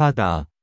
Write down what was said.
하다.